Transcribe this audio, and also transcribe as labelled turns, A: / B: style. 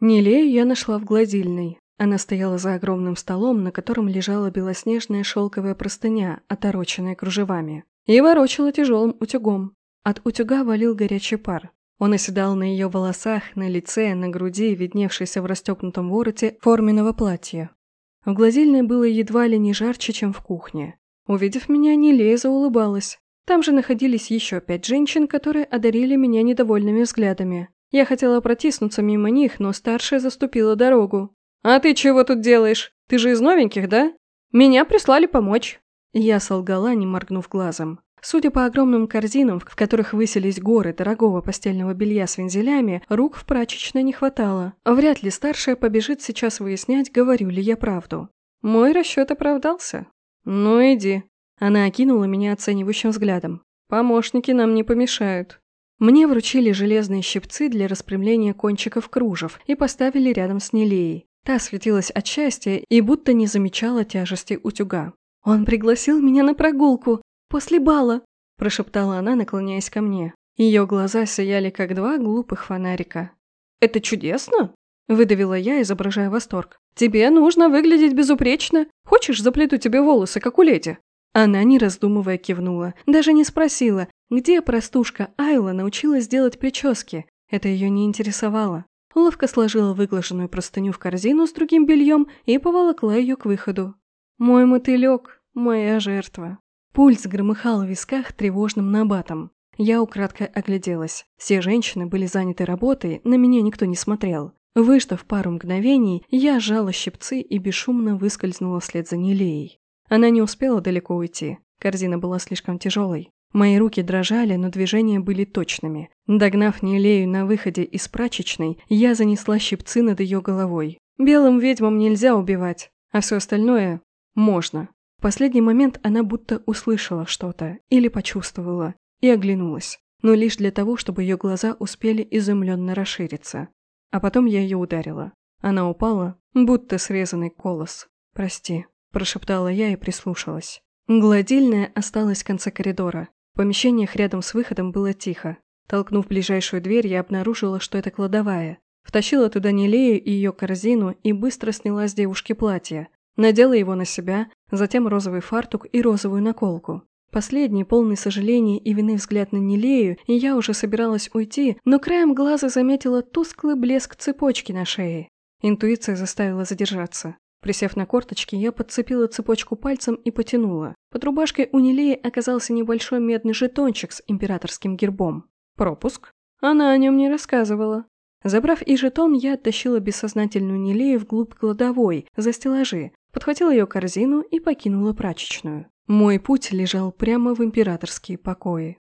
A: Нелею я нашла в гладильной. Она стояла за огромным столом, на котором лежала белоснежная шелковая простыня, отороченная кружевами, и ворочала тяжелым утюгом. От утюга валил горячий пар. Он оседал на ее волосах, на лице, на груди, видневшейся в расстегнутом вороте форменного платья. В гладильной было едва ли не жарче, чем в кухне. Увидев меня, Нелея заулыбалась. Там же находились еще пять женщин, которые одарили меня недовольными взглядами. Я хотела протиснуться мимо них, но старшая заступила дорогу. «А ты чего тут делаешь? Ты же из новеньких, да? Меня прислали помочь». Я солгала, не моргнув глазом. Судя по огромным корзинам, в которых высились горы дорогого постельного белья с вензелями, рук в прачечной не хватало. Вряд ли старшая побежит сейчас выяснять, говорю ли я правду. Мой расчет оправдался. «Ну иди». Она окинула меня оценивающим взглядом. «Помощники нам не помешают». Мне вручили железные щипцы для распрямления кончиков кружев и поставили рядом с Нелеей. Та светилась от счастья и будто не замечала тяжести утюга. «Он пригласил меня на прогулку!» «После бала!» – прошептала она, наклоняясь ко мне. Ее глаза сияли, как два глупых фонарика. «Это чудесно!» – выдавила я, изображая восторг. «Тебе нужно выглядеть безупречно. Хочешь, заплету тебе волосы, как у леди?» Она, не раздумывая, кивнула. Даже не спросила, где простушка Айла научилась делать прически. Это ее не интересовало. Ловко сложила выглаженную простыню в корзину с другим бельем и поволокла ее к выходу. «Мой мотылек, моя жертва». Пульс громыхал в висках тревожным набатом. Я украдкой огляделась. Все женщины были заняты работой, на меня никто не смотрел. Выждав пару мгновений, я сжала щипцы и бесшумно выскользнула вслед за Нелеей. Она не успела далеко уйти. Корзина была слишком тяжелой. Мои руки дрожали, но движения были точными. Догнав Нелею на выходе из прачечной, я занесла щипцы над ее головой. Белым ведьмам нельзя убивать, а все остальное можно. В последний момент она будто услышала что-то или почувствовала и оглянулась, но лишь для того, чтобы ее глаза успели изумленно расшириться. А потом я ее ударила. Она упала, будто срезанный колос. «Прости», – прошептала я и прислушалась. Гладильная осталась в конце коридора. Помещениях рядом с выходом было тихо. Толкнув ближайшую дверь, я обнаружила, что это кладовая. Втащила туда Нелею и ее корзину и быстро сняла с девушки платье, Надела его на себя, затем розовый фартук и розовую наколку. Последний, полный сожаления и вины взгляд на Нелею, и я уже собиралась уйти, но краем глаза заметила тусклый блеск цепочки на шее. Интуиция заставила задержаться. Присев на корточки, я подцепила цепочку пальцем и потянула. Под рубашкой у Нелеи оказался небольшой медный жетончик с императорским гербом. Пропуск? Она о нем не рассказывала. Забрав и жетон, я оттащила бессознательную Нелею вглубь кладовой, за стеллажи, подхватила ее корзину и покинула прачечную. Мой путь лежал прямо в императорские покои.